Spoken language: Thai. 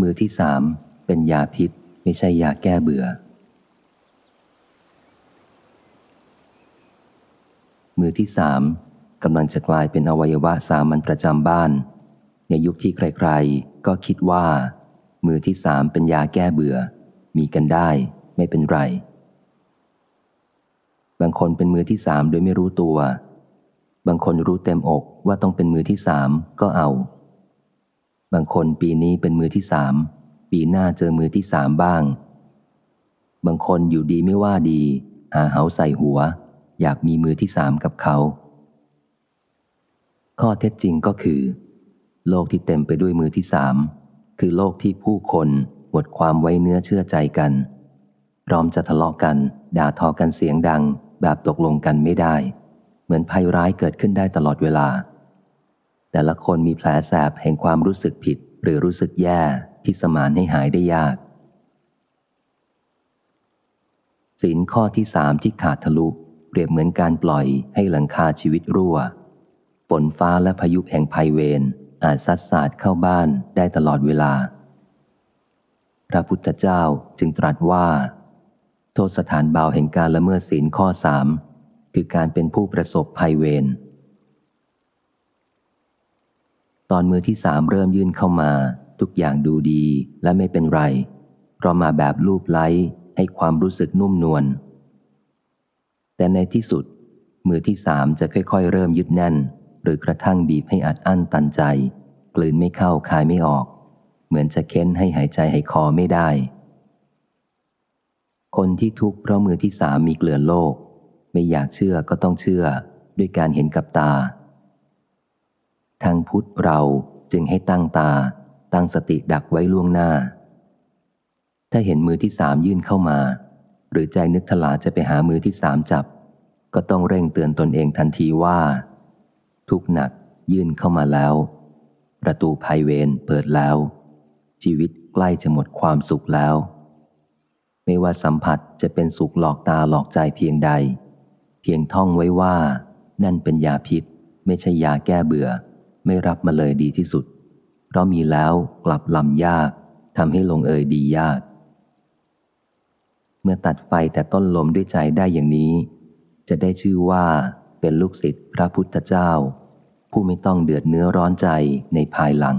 มือที่สามเป็นยาพิษ ไม่ใช่ยาแก้เบื่อ มือที่สามกำลังจะกลายเป็นอวัยวะสามัญประจำบ้าน ในยุคที่ใครๆ ก็คิดว่า มือที่สามเป็นยาแก้เบื่อ มีกันได้ไม่เป็นไร บางคนเป็นมือที่สามโดยไม่รู้ตัว บางคนรู้เต็มอกว่าต้องเป็นมือที่สามก็เอา บางคนปีนี้เป็นมือที่สาม ปีหน้าเจอมือที่สามบ้าง บางคนอยู่ดีไม่ว่าดี หาเหาใส่หัว อยากมีมือที่สามกับเขา ข้อเท็จจริงก็คือ โลกที่เต็มไปด้วยมือที่สาม คือโลกที่ผู้คนหมดความไว้เนื้อเชื่อใจกัน พร้อมจะทะเลาะกัน ด่าทอกันเสียงดัง แบบตกลงกันไม่ได้ เหมือนภัยร้ายเกิดขึ้นได้ตลอดเวลา แต่ละคนมีแผลแสบแห่งความรู้สึกผิดหรือรู้สึกแย่ที่สมานให้หายได้ยากศีลข้อที่สามที่ขาดทะลุ เปรียบเหมือนการปล่อยให้หลังคาชีวิตรั่วฝนฟ้าและพายุแห่งภัยเวรอาจซัดสาดเข้าบ้านได้ตลอดเวลา พระพุทธเจ้าจึงตรัสว่า โทษสถานเบาแห่งการละเมิดศีลข้อสามคือการเป็นผู้ประสบภัยเวร ตอนมือที่สามเริ่มยื่นเข้ามา ทุกอย่างดูดีและไม่เป็นไร เพราะมาแบบรูปไล้ให้ความรู้สึกนุ่มนวลแต่ในที่สุด มือที่สามจะค่อยๆ เริ่มยึดแน่น หรือกระทั่งบีบให้อัดอั้นตันใจ กลืนไม่เข้าคายไม่ออก เหมือนจะเค้นให้หายใจให้คอไม่ได้ คนที่ทุกข์เพราะมือที่สามมีเกลื่อนโลก ไม่อยากเชื่อก็ต้องเชื่อด้วยการเห็นกับตาางพุทธเราจึงให้ตั้งตา ตั้งสติดักไว้ล่วงหน้า ถ้าเห็นมือที่สามยื่นเข้ามา หรือใจนึกถลาจะไปหามือที่สามจับ ก็ต้องเร่งเตือนตนเองทันทีว่า ทุกหนักยื่นเข้ามาแล้ว ประตูภัยเวรเปิดแล้ว ชีวิตใกล้จะหมดความสุขแล้ว ไม่ว่าสัมผัสจะเป็นสุขหลอกตาหลอกใจเพียงใด เพียงท่องไว้ว่า นั่นเป็นยาพิษ ไม่ใช่ยาแก้เบื่อ ไม่รับมาเลยดีที่สุด เพราะมีแล้วกลับลำยากทำให้ลงเอยดียาก เมื่อตัดไฟแต่ต้นลมด้วยใจได้อย่างนี้ จะได้ชื่อว่าเป็นลูกศิษย์พระพุทธเจ้า ผู้ไม่ต้องเดือดเนื้อร้อนใจในภายหลัง